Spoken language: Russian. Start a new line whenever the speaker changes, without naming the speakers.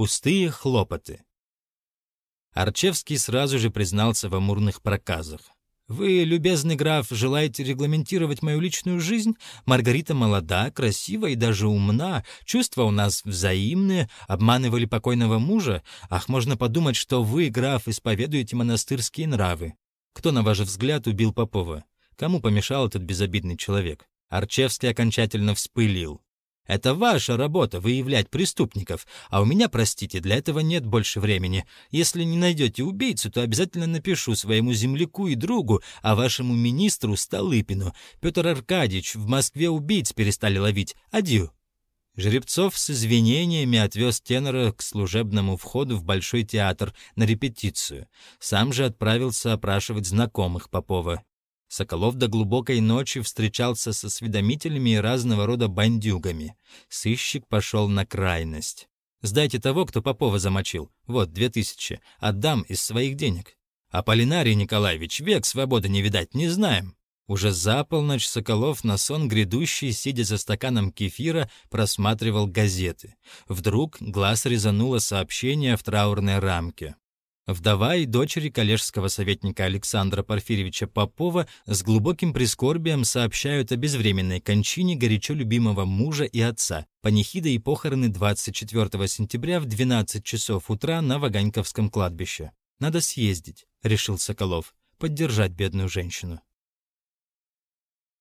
Пустые хлопоты. Арчевский сразу же признался в амурных проказах. «Вы, любезный граф, желаете регламентировать мою личную жизнь? Маргарита молода, красива и даже умна. Чувства у нас взаимные. Обманывали покойного мужа? Ах, можно подумать, что вы, граф, исповедуете монастырские нравы. Кто, на ваш взгляд, убил Попова? Кому помешал этот безобидный человек?» Арчевский окончательно вспылил. Это ваша работа — выявлять преступников, а у меня, простите, для этого нет больше времени. Если не найдете убийцу, то обязательно напишу своему земляку и другу, а вашему министру Столыпину. Петр Аркадьевич, в Москве убийц перестали ловить. Адью». Жеребцов с извинениями отвез тенора к служебному входу в Большой театр на репетицию. Сам же отправился опрашивать знакомых Попова. Соколов до глубокой ночи встречался со осведомителями и разного рода бандюгами. Сыщик пошел на крайность. «Сдайте того, кто Попова замочил. Вот, две тысячи. Отдам из своих денег. А Полинарий Николаевич век свободы не видать, не знаем». Уже за полночь Соколов на сон грядущий, сидя за стаканом кефира, просматривал газеты. Вдруг глаз резануло сообщение в траурной рамке. Вдова и дочери коллежского советника Александра Порфирьевича Попова с глубоким прискорбием сообщают о безвременной кончине горячо любимого мужа и отца. Панихида и похороны 24 сентября в 12 часов утра на Ваганьковском кладбище. «Надо съездить», — решил Соколов, — «поддержать бедную женщину».